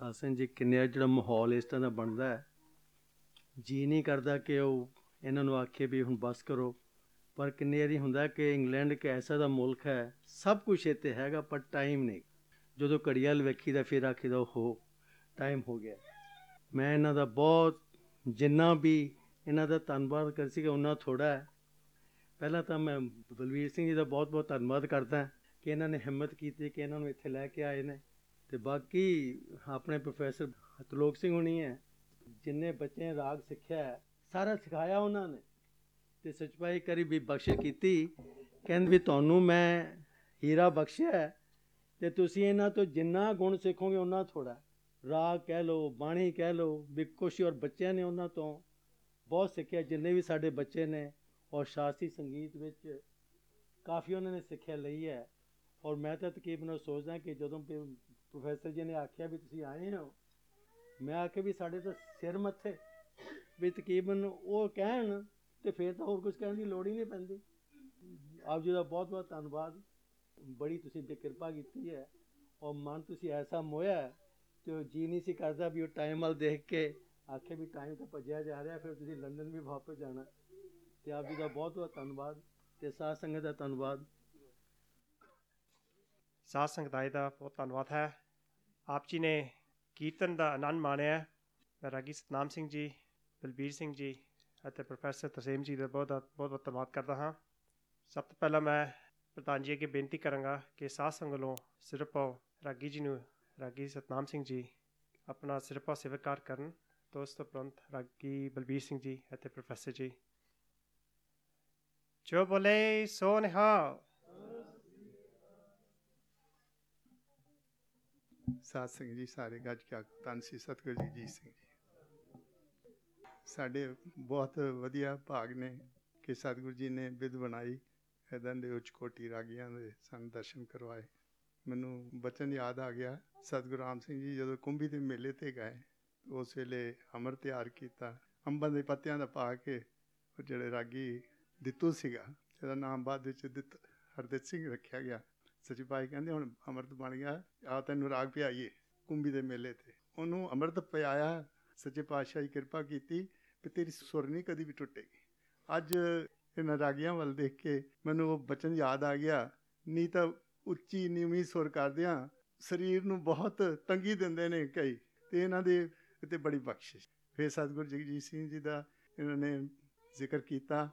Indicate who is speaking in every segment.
Speaker 1: ਸਾਸਨ ਜੀ, ਕਿੰਨੇ ਜਿਹੜਾ ਮਾਹੌਲ ਇਸ ਤਰ੍ਹਾਂ ਦਾ ਬਣਦਾ ਹੈ? ਜੀ ਨਹੀਂ ਕਰਦਾ ਕਿ ਉਹ ਇਹਨਾਂ ਨੂੰ ਆਖੇ ਵੀ ਹੁਣ ਬਸ ਕਰੋ। ਪਰ ਕਿੰਨੇ ਵਾਰੀ ਹੁੰਦਾ ਕਿ ਇੰਗਲੈਂਡ ਇੱਕ ਐਸਾ ਦਾ ਮੁਲਕ ਹੈ, ਸਭ ਕੁਝ ਇੱਥੇ ਹੈਗਾ, ਪਰ ਟਾਈਮ ਨਹੀਂ। ਜਦੋਂ ਘੜੀਆਲ ਵੇਖੀਦਾ, ਫਿਰ ਆਖੀਦਾ ਹੋ ਟਾਈਮ ਹੋ ਗਿਆ। ਮੈਂ ਇਹਨਾਂ ਦਾ ਬਹੁਤ, ਜਿੰਨਾ ਵੀ ਇਹਨਾਂ ਦਾ ਧੰਨਵਾਦ ਕਰ ਸੀਗਾ ਕਿ ਉਹਨਾਂ ਥੋੜਾ ਹੈ। ਪਹਿਲਾਂ ਤਾਂ ਮੈਂ ਬਲਵੀਰ ਸਿੰਘ ਜੀ ਦਾ ਬਹੁਤ ਬਹੁਤ ਧੰਨਵਾਦ ਕਰਦਾ ਕਿ ਇਹਨਾਂ ਨੇ ਹਿੰਮਤ ਕੀਤੀ ਕਿ ਇਹਨਾਂ ਨੂੰ ਇੱਥੇ ਲੈ ਕੇ ਆਏ ਨੇ। ਤੇ ਬਾਕੀ ਆਪਣੇ ਪ੍ਰੋਫੈਸਰ ਹਤਲੋਕ ਸਿੰਘ ਹੋਣੀ ਹੈ, ਜਿੰਨੇ ਬੱਚੇ ਰਾਗ ਸਿੱਖਿਆ ਸਾਰਾ ਸਿਖਾਇਆ ਉਹਨਾਂ ਨੇ। ਤੇ ਸਚਪਾਈ ਕਰੀ ਵੀ ਬਖਸ਼ਿਸ਼ ਕੀਤੀ, ਕਹਿੰਦੇ ਵੀ ਤੁਹਾਨੂੰ ਮੈਂ ਹੀਰਾ ਬਖਸ਼ਿਆ ਹੈ ਤੇ ਤੁਸੀਂ ਇਹਨਾਂ ਤੋਂ ਜਿੰਨਾ ਗੁਣ ਸਿੱਖੋਗੇ ਉਹਨਾਂ ਥੋੜਾ ਰਾਗ ਕਹਿ ਲਓ, ਬਾਣੀ ਕਹਿ ਲਓ, ਵੀ ਕੁਛ ਔਰ ਬੱਚਿਆਂ ਨੇ ਉਹਨਾਂ ਤੋਂ ਬਹੁਤ ਸਿੱਖਿਆ, ਜਿੰਨੇ ਵੀ ਸਾਡੇ ਬੱਚੇ ਨੇ, ਔਰ ਸ਼ਾਸਤਰੀ ਸੰਗੀਤ ਵਿੱਚ ਕਾਫੀ ਉਹਨਾਂ ਨੇ ਸਿੱਖਿਆ ਲਈ ਹੈ। ਔਰ ਮੈਂ ਤਾਂ ਤਕਰੀਬਨ ਸੋਚਦਾ ਕਿ ਜਦੋਂ ਵੀ ਪ੍ਰੋਫੈਸਰ ਜੀ ਨੇ ਆਖਿਆ ਵੀ ਤੁਸੀਂ ਆਏ ਹੋ। ਮੈਂ ਆਖਿਆ ਵੀ ਸਾਡੇ ਤਾਂ ਸਿਰ ਮੱਥੇ। ਵੀ ਤਕਰੀਬਨ ਉਹ ਕਹਿਣ ਤੇ ਫਿਰ ਤਾਂ ਹੋਰ ਕੁਝ ਕਹਿਣ ਦੀ ਲੋੜ ਹੀ ਨਹੀਂ ਪੈਂਦੀ। ਆਪ ਜੀ ਦਾ ਬਹੁਤ ਬਹੁਤ ਧੰਨਵਾਦ। ਬੜੀ ਤੁਸੀਂ ਬੇਕਿਰਪਾ ਕੀਤੀ ਹੈ। ਔਰ ਮਨ ਤੁਸੀਂ ਐਸਾ ਮੋਇਆ ਹੈ ਤੇ ਉਹ ਜੀ ਨਹੀਂ ਸੀ ਕਰਦਾ ਵੀ ਉਹ ਟਾਈਮ ਵੱਲ ਦੇਖ ਕੇ ਆਖੇ ਵੀ ਟਾਈਮ ਤਾਂ ਭੱਜਿਆ ਜਾ ਰਿਹਾ, ਫਿਰ ਤੁਸੀਂ ਲੰਡਨ ਵੀ ਵਾਪਸ ਜਾਣਾ। ਤੇ ਆਪ ਜੀ ਦਾ ਬਹੁਤ ਬਹੁਤ ਧੰਨਵਾਦ ਤੇ ਸਾਧ ਸੰਗਤ ਦਾ ਧੰਨਵਾਦ।
Speaker 2: ਸਾਧ ਸੰਗਤਾਈ ਦਾ ਬਹੁਤ ਧੰਨਵਾਦ ਹੈ। ਆਪ ਜੀ ਨੇ ਕੀਰਤਨ ਦਾ ਆਨੰਦ ਮਾਣਿਆ ਮੈਂ ਰਾਗੀ ਸਤਨਾਮ ਸਿੰਘ ਜੀ, ਬਲਬੀਰ ਸਿੰਘ ਜੀ ਅਤੇ ਪ੍ਰੋਫੈਸਰ ਤਸੀਮ ਜੀ ਦਾ ਬਹੁਤ ਬਹੁਤ ਬਹੁਤ ਧੰਨਵਾਦ ਕਰਦਾ ਹਾਂ। ਸਭ ਤੋਂ ਪਹਿਲਾਂ ਮੈਂ ਪ੍ਰਧਾਨ ਜੀ ਅੱਗੇ ਬੇਨਤੀ ਕਰਾਂਗਾ ਕਿ ਸਾਧ ਸੰਗਤ ਵੱਲੋਂ ਸਿਰਪੋ ਰਾਗੀ ਜੀ ਨੂੰ, ਰਾਗੀ ਸਤਨਾਮ ਸਿੰਘ ਜੀ ਆਪਣਾ ਸਿਰਪੋ ਸਵੀਕਾਰ ਕਰਨ। ਤੋਂ ਉਸ ਤੋਂ ਉਪਰੰਤ ਰਾਗੀ ਬਲਬੀਰ ਸਿੰਘ ਜੀ ਅਤੇ ਪ੍ਰੋਫੈਸਰ ਜੀ। ਜੋ ਬੋਲੇ, ਸੋ ਨਿਹਾਲ।
Speaker 3: ਸਾਧ ਸੰਗਤ ਜੀ ਸਾਰੇ ਗੱਜ ਕੇ ਤਨ ਸੀ ਸਤਿਗੁਰੂ ਜੀ ਜੀ ਸਿੰਘ ਜੀ। ਸਾਡੇ ਬਹੁਤ ਵਧੀਆ ਭਾਗ ਨੇ ਕਿ ਸਤਿਗੁਰੂ ਜੀ ਨੇ ਵਿਧ ਬਣਾਈ ਇਦਾਂ ਦੇ ਉੱਚ ਕੋਟੀ ਰਾਗੀਆਂ ਦੇ ਸਾਨੂੰ ਦਰਸ਼ਨ ਕਰਵਾਏ। ਮੈਨੂੰ ਬਚਨ ਯਾਦ ਆ ਗਿਆ, ਸਤਿਗੁਰੂ ਰਾਮ ਸਿੰਘ ਜੀ ਜਦੋਂ ਕੁੰਭੀ ਦੇ ਮੇਲੇ ਤੇ ਗਏ, ਉਸ ਵੇਲੇ ਅਮਰ ਤਿਆਰ ਕੀਤਾ, ਅੰਬਾਂ ਦੇ ਪੱਤਿਆਂ ਦਾ ਪਾ ਕੇ ਉਹ ਜਿਹੜੇ ਰਾਗੀ ਦਿੱਤੂ ਸੀਗਾ, ਜਿਹਦਾ ਨਾਮ ਬਾਅਦ ਵਿੱਚ ਦਿੱਤ, ਹਰਦਿਤ ਸਿੰਘ ਰੱਖਿਆ ਗਿਆ ਸੱਚੇ ਭਾਈ ਕਹਿੰਦੇ ਹੁਣ ਅੰਮ੍ਰਿਤ ਬਣ ਗਿਆ, ਆ ਤੈਨੂੰ ਰਾਗ ਪਿਆਈਏ ਕੁੰਭੀ ਦੇ ਮੇਲੇ ਤੇ। ਉਹਨੂੰ ਅੰਮ੍ਰਿਤ ਪਿਆਇਆ, ਸੱਚੇ ਪਾਤਸ਼ਾਹ ਦੀ ਕਿਰਪਾ ਕੀਤੀ ਕਿ ਤੇਰੀ ਸੁਰ ਨਹੀਂ ਕਦੀ ਵੀ ਟੁੱਟੇਗੀ। ਅੱਜ ਇਹਨਾਂ ਰਾਗੀਆਂ ਵੱਲ ਦੇਖ ਕੇ ਮੈਨੂੰ ਉਹ ਬਚਨ ਯਾਦ ਆ ਗਿਆ। ਨਹੀਂ ਤਾਂ ਉੱਚੀ ਨੀਵੀਂ ਸੁਰ ਕਰਦਿਆਂ ਸਰੀਰ ਨੂੰ ਬਹੁਤ ਤੰਗੀ ਦਿੰਦੇ ਨੇ ਕਈ, ਤੇ ਇਹਨਾਂ ਦੇ ਤੇ ਬੜੀ ਬਖਸ਼ਿਸ਼। ਫਿਰ ਸਤਿਗੁਰੂ ਜਗਜੀਤ ਸਿੰਘ ਜੀ ਦਾ ਇਹਨਾਂ ਨੇ ਜ਼ਿਕਰ ਕੀਤਾ।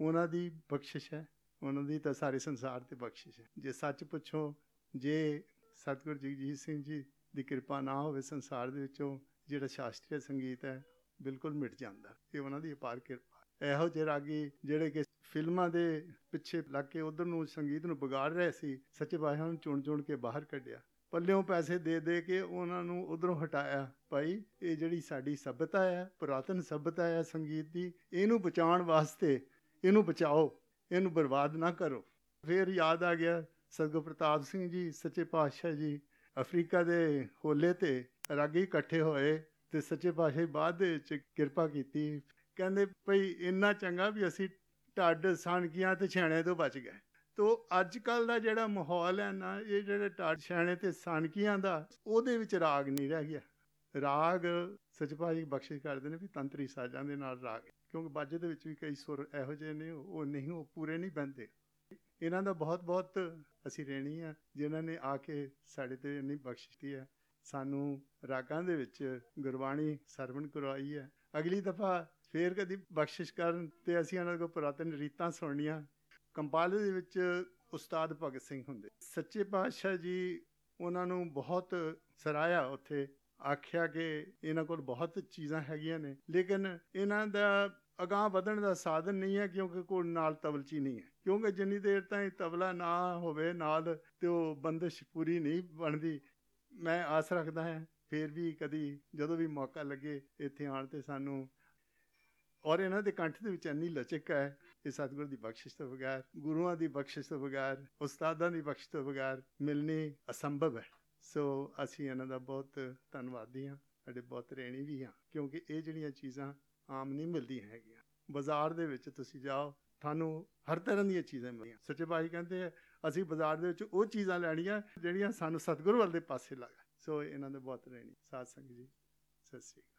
Speaker 3: ਉਹਨਾਂ ਦੀ ਬਖਸ਼ਿਸ਼ ਹੈ। ਉਹਨਾਂ ਦੀ ਤਾਂ ਸਾਰੇ ਸੰਸਾਰ ਤੇ ਬਖਸ਼ਿਸ਼ ਹੈ। ਜੇ ਸੱਚ ਪੁੱਛੋ, ਜੇ ਸਤਿਗੁਰੂ ਜਗਜੀਤ ਸਿੰਘ ਜੀ ਦੀ ਕਿਰਪਾ ਨਾ ਹੋਵੇ ਸੰਸਾਰ ਦੇ ਵਿੱਚੋਂ, ਜਿਹੜਾ ਸ਼ਾਸਤਰੀ ਸੰਗੀਤ ਹੈ, ਬਿਲਕੁਲ ਮਿਟ ਜਾਂਦਾ ਇਹ ਉਹਨਾਂ ਦੀ ਅਪਾਰ ਕਿਰਪਾ ਇਹੋ ਜਿਹੇ ਰਾਗੀ ਜਿਹੜੇ ਕਿ ਫਿਲਮਾਂ ਦੇ ਪਿੱਛੇ ਲੱਗ ਕੇ ਉਧਰ ਨੂੰ ਸੰਗੀਤ ਨੂੰ ਵਿਗਾੜ ਰਹੇ ਸੀ, ਸੱਚੇ ਪਾਤਸ਼ਾਹ ਨੂੰ ਚੁਣ ਚੁਣ ਕੇ ਬਾਹਰ ਕੱਢਿਆ। ਪੱਲਿਓਂ ਪੈਸੇ ਦੇ ਦੇ ਕੇ ਉਹਨਾਂ ਨੂੰ ਉਧਰੋਂ ਹਟਾਇਆ, ਭਾਈ, ਇਹ ਜਿਹੜੀ ਸਾਡੀ ਸਭਿਅਤਾ ਹੈ, ਪੁਰਾਤਨ ਸਭਿਅਤਾ ਹੈ ਸੰਗੀਤ ਦੀ, ਇਹਨੂੰ ਬਚਾਉਣ ਵਾਸਤੇ, ਇਹਨੂੰ ਬਚਾਓ। ਇਹਨੂੰ ਬਰਬਾਦ ਨਾ ਕਰੋ। ਫਿਰ ਯਾਦ ਆ ਗਿਆ ਸਤਿਗੁਰ ਪ੍ਰਤਾਪ ਸਿੰਘ ਜੀ, ਸੱਚੇ ਪਾਤਸ਼ਾਹ ਜੀ, ਅਫਰੀਕਾ ਦੇ ਹੋਲੇ ਤੇ ਰਾਗੀ ਇਕੱਠੇ ਹੋਏ ਤੇ ਸੱਚੇ ਪਾਤਸ਼ਾਹ ਬਾਅਦ ਦੇ ਵਿੱਚ ਕਿਰਪਾ ਕੀਤੀ। ਕਹਿੰਦੇ ਭਈ ਇੰਨਾ ਚੰਗਾ ਵੀ ਅਸੀਂ ਢੱਡ ਸਾਨਕੀਆਂ ਤੇ ਛਾਣੇ ਤੋਂ ਬਚ ਗਏ। ਤੋ ਅੱਜ ਕੱਲ ਦਾ ਜਿਹੜਾ ਮਾਹੌਲ ਹੈ ਨਾ, ਇਹ ਜਿਹੜੇ ਢੱਡ, ਛਾਣੇ ਤੇ ਸਾਨਕੀਆਂ ਦਾ, ਉਹਦੇ ਵਿੱਚ ਰਾਗ ਨਹੀਂ ਰਹਿ ਗਿਆ। ਰਾਗ ਸੱਚੇ ਪਾਤਸ਼ਾਹ ਬਖਸ਼ਿਸ਼ ਕਰਦੇ ਨੇ ਵੀ ਤੰਤਰੀ ਸਾਜ਼ਾਂ ਦੇ ਨਾਲ ਰਾਗ। ਕਿਉਂਕਿ ਬਾਜੇ ਦੇ ਵਿੱਚ ਵੀ ਕਈ ਸੁਰ ਇਹੋ ਜਿਹੇ ਨੇ, ਉਹ ਨਹੀਂ, ਉਹ ਪੂਰੇ ਨਹੀਂ ਬੰਦੇ ਇਹਨਾਂ ਦਾ ਬਹੁਤ ਬਹੁਤ ਅਸੀਂ ਰਹਿਣੀ ਆ, ਜਿਨ੍ਹਾਂ ਨੇ ਆ ਕੇ ਸਾਡੇ ਤੇ ਇੰਨੀ ਬਖਸ਼ਿਸ਼ ਹੈ। ਸਾਨੂੰ ਰਾਗਾਂ ਦੇ ਵਿੱਚ ਗੁਰਬਾਣੀ ਸਰਵਣ ਕਰਵਾਈ ਹੈ। ਅਗਲੀ ਦਫਾ ਫੇਰ ਕਦੀ ਬਖਸ਼ਿਸ਼ ਕਰਨ ਤੇ ਅਸੀਂ ਉਹਨਾਂ ਕੋਲ ਪੁਰਾਤਨ ਰੀਤਾਂ ਸੁਣਨੀਆਂ। ਕੰਪਾਲੇ ਦੇ ਵਿੱਚ ਉਸਤਾਦ ਭਗਤ ਸਿੰਘ ਹੁੰਦੇ। ਸੱਚੇ ਪਾਤਸ਼ਾਹ ਜੀ, ਉਹਨਾਂ ਨੂੰ ਬਹੁਤ ਸਰਾਇਆ ਉੱਥੇ। ਆਖਿਆ ਕਿ ਇਹਨਾਂ ਕੋਲ ਬਹੁਤ ਚੀਜ਼ਾਂ ਹੈਗੀਆਂ ਨੇ, ਲੇਕਿਨ ਇਹਨਾਂ ਦਾ ਅਗਾਹ ਵਧਣ ਦਾ ਸਾਧਨ ਨਹੀਂ ਹੈ ਕਿਉਂਕਿ ਕੋਲ ਨਾਲ ਤਬਲਚੀ ਨਹੀਂ ਹੈ। ਕਿਉਂਕਿ ਜਿੰਨੀ ਦੇਰ ਤਾਈਂ ਤਬਲਾ ਨਾ ਹੋਵੇ ਨਾਲ ਤੇ ਉਹ ਬੰਦਿਸ਼ ਪੂਰੀ ਨਹੀਂ ਬਣਦੀ, ਮੈਂ ਆਸ ਰੱਖਦਾ ਹਾਂ, ਫੇਰ ਵੀ ਕਦੀ ਜਦੋਂ ਵੀ ਮੌਕਾ ਲੱਗੇ ਇੱਥੇ ਆਉਣ ਤੇ ਸਾਨੂੰ ਔਰ ਇਹਨਾਂ ਦੇ ਕੰਠ ਦੇ ਵਿੱਚ ਇੰਨੀ ਲਚਕ ਹੈ ਇਹ ਸਤਿਗੁਰ ਦੀ ਬਖਸ਼ਿਸ਼ ਤੋਂ ਬਗੈਰ, ਗੁਰੂਆਂ ਦੀ ਬਖਸ਼ਿਸ਼ ਤੋਂ ਬਗੈਰ, ਉਸਤਾਦਾਂ ਦੀ ਬਖਸ਼ਿਸ਼ ਤੋਂ ਬਗੈਰ ਮਿਲਣੀ ਅਸੰਭਵ ਹੈ। ਸੋ ਅਸੀਂ ਇਹਨਾਂ ਦਾ ਬਹੁਤ ਧੰਨਵਾਦੀ ਹਾਂ, ਸਾਡੇ ਬਹੁਤ ਰਹਿਣੀ ਵੀ ਹਾਂ, ਕਿਉਂਕਿ ਇਹ ਜਿਹੜੀਆਂ ਚੀਜ਼ਾਂ ਆਮ ਨਹੀਂ ਮਿਲਦੀਆਂ ਹੈਗੀਆਂ। ਬਾਜ਼ਾਰ ਦੇ ਵਿੱਚ ਤੁਸੀਂ ਜਾਓ, ਤੁਹਾਨੂੰ ਹਰ ਤਰ੍ਹਾਂ ਦੀਆਂ ਚੀਜ਼ਾਂ ਮਿਲਦੀਆਂ। ਸੱਚੇ ਭਾਈ ਕਹਿੰਦੇ ਆ, ਅਸੀਂ ਬਾਜ਼ਾਰ ਦੇ ਵਿੱਚ ਉਹ ਚੀਜ਼ਾਂ ਲੈਣੀਆਂ ਜਿਹੜੀਆਂ ਸਾਨੂੰ ਸਤਿਗੁਰੂ ਵੱਲ ਦੇ ਪਾਸੇ ਲੱਗ। ਸੋ ਇਹਨਾਂ ਦੇ ਬਹੁਤ ਰਹਿਣੀ ਸਾਧ ਸੰਗਤ ਜੀ, ਸਤਿ ਸ੍ਰੀ ਅਕਾਲ।